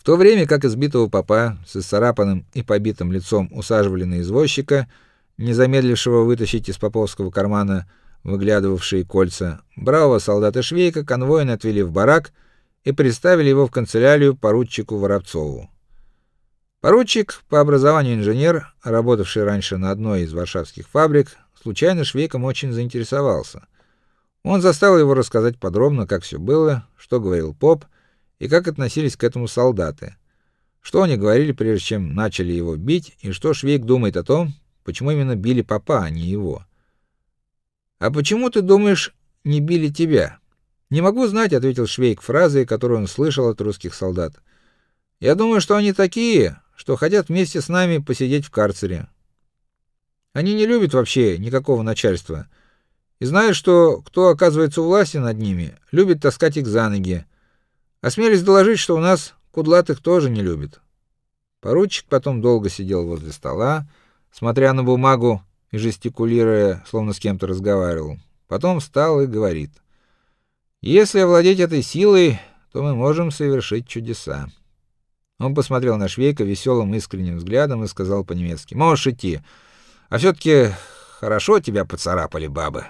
В то время как избитого попа с исцарапанным и побитым лицом усаживали на извозчика, не замедлившего вытащить из поповского кармана выглядывавшие кольца, бравого солдата Швейка конвойно отвели в барак и представили его в канцелярию поручику Воробцову. Поручик, по образованию инженер, работавший раньше на одной из варшавских фабрик, случайно Швейком очень заинтересовался. Он заставил его рассказать подробно, как все было, что говорил поп и как относились к этому солдаты. Что они говорили, прежде чем начали его бить, и что Швейк думает о том, почему именно били попа, а не его. А почему ты думаешь, не били тебя? Не могу знать, ответил Швейк фразой, которую он слышал от русских солдат. Я думаю, что они такие, что хотят вместе с нами посидеть в карцере. Они не любят вообще никакого начальства. И знают, что кто оказывается у власти над ними, любит таскать их за ноги. Осмелюсь доложить, что у нас кудлатых тоже не любят. Поручик потом долго сидел возле стола, смотря на бумагу и жестикулируя, словно с кем-то разговаривал. Потом встал и говорит: "Если овладеть этой силой, то мы можем совершить чудеса". Он посмотрел на Швейка веселым искренним взглядом и сказал по-немецки: "Можешь идти. А все таки хорошо тебя поцарапали бабы".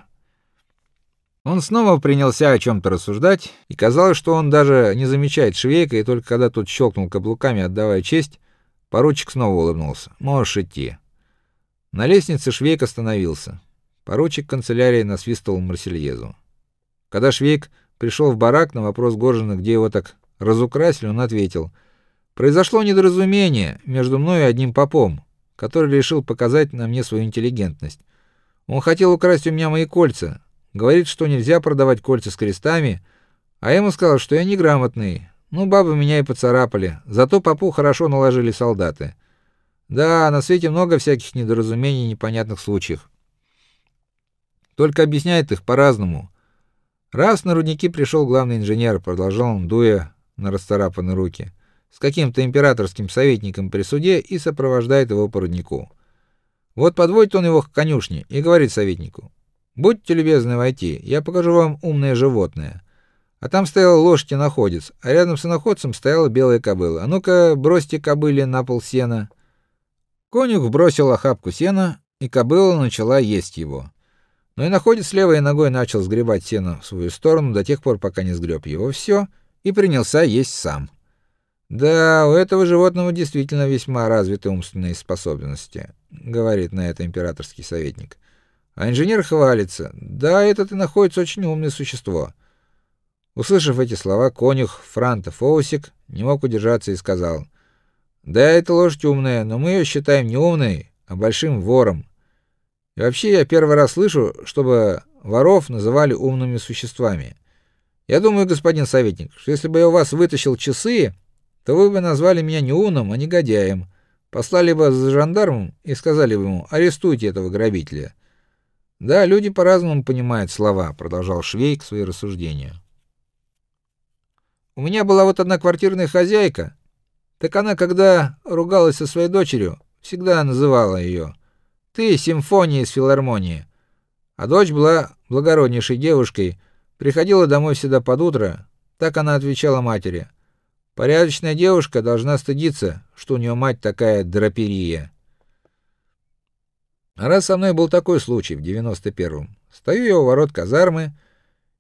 Он снова принялся о чем то рассуждать, и казалось, что он даже не замечает Швейка, и только когда тот щелкнул каблуками, отдавая честь, поручик снова улыбнулся. "Можешь идти". На лестнице Швейк остановился. Поручик канцелярии насвистывал Марсельезу. Когда Швейк пришел в барак на вопрос Горжина, где его так разукрасили, он ответил: "Произошло недоразумение между мной и одним попом, который решил показать на мне свою интеллигентность. Он хотел украсть у меня мои кольца, Говорит, что нельзя продавать кольца с крестами, а я ему сказал, что я неграмотный. Ну, бабы меня и поцарапали. Зато попу хорошо наложили солдаты. Да, на свете много всяких недоразумений и непонятных случаев. Только объясняет их по-разному. Раз на рудники пришел главный инженер, продолжал он, дуя на расцарапанные руки, с каким-то императорским советником при суде и сопровождает его по руднику. Вот подводит он его к конюшне и говорит советнику: Будьте любезны войти, я покажу вам умное животное. А там стоял лошадь и находец, а рядом с находцем стояла белая кобыла. А ну-ка, бросьте кобыле на пол сена. Конюх бросил охапку сена, и кобыла начала есть его. Но и находец левой ногой начал сгребать сено в свою сторону до тех пор, пока не сгреб его все и принялся есть сам. Да, у этого животного действительно весьма развиты умственные способности, говорит на это императорский советник. А инженер хвалится: "Да, это ты находится очень умное существо". Услышав эти слова, конюх Франта Фоусик не мог удержаться и сказал: "Да, это лошадь умная, но мы ее считаем не умной, а большим вором. И вообще я первый раз слышу, чтобы воров называли умными существами. Я думаю, господин советник, что если бы я у вас вытащил часы, то вы бы назвали меня не умным, а негодяем, послали бы за жандармом и сказали бы ему: "Арестуйте этого грабителя". Да, люди по-разному понимают слова, продолжал Швейк свои рассуждения. У меня была вот одна квартирная хозяйка. Так она, когда ругалась со своей дочерью, всегда называла ее ты симфония из филармонии. А дочь была благороднейшей девушкой, приходила домой всегда под утро, так она отвечала матери: "Порядочная девушка должна стыдиться, что у нее мать такая драперия". А раз со мной был такой случай в 91-м. Стою я у ворот казармы,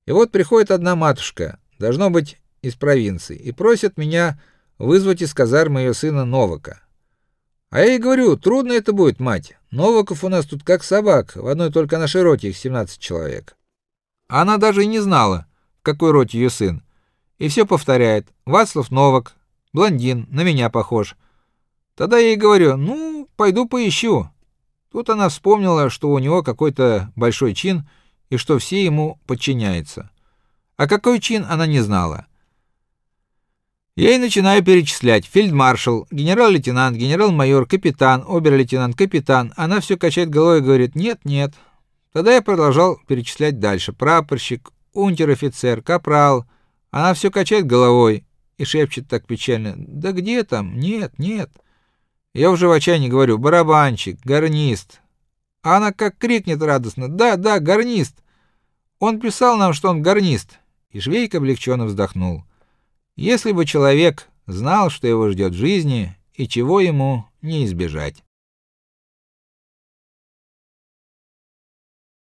и вот приходит одна матушка, должно быть, из провинции, и просит меня вызвать из казармы ее сына Новака. А я ей говорю: "Трудно это будет, мать. Новаков у нас тут как собак, в одной только нашей роте их 17 человек". А она даже и не знала, в какой роте ее сын. И все повторяет: "Вацлав Новак, блондин, на меня похож". Тогда я ей говорю: "Ну, пойду поищу". Тут она вспомнила, что у него какой-то большой чин и что все ему подчиняются. А какой чин она не знала. И начинаю перечислять: фельдмаршал, генерал-лейтенант, генерал-майор, капитан, обер-лейтенант, капитан. Она все качает головой и говорит: "Нет, нет". Тогда я продолжал перечислять дальше: прапорщик, унтер-офицер, капрал. Она все качает головой и шепчет так печально: "Да где там? Нет, нет". Я уже в отчаянии говорю: "Барабанщик, гарнист". А она как крикнет радостно: "Да, да, гарнист". Он писал нам, что он гарнист. И Швейк облегченно вздохнул. Если бы человек знал, что его ждет в жизни и чего ему не избежать.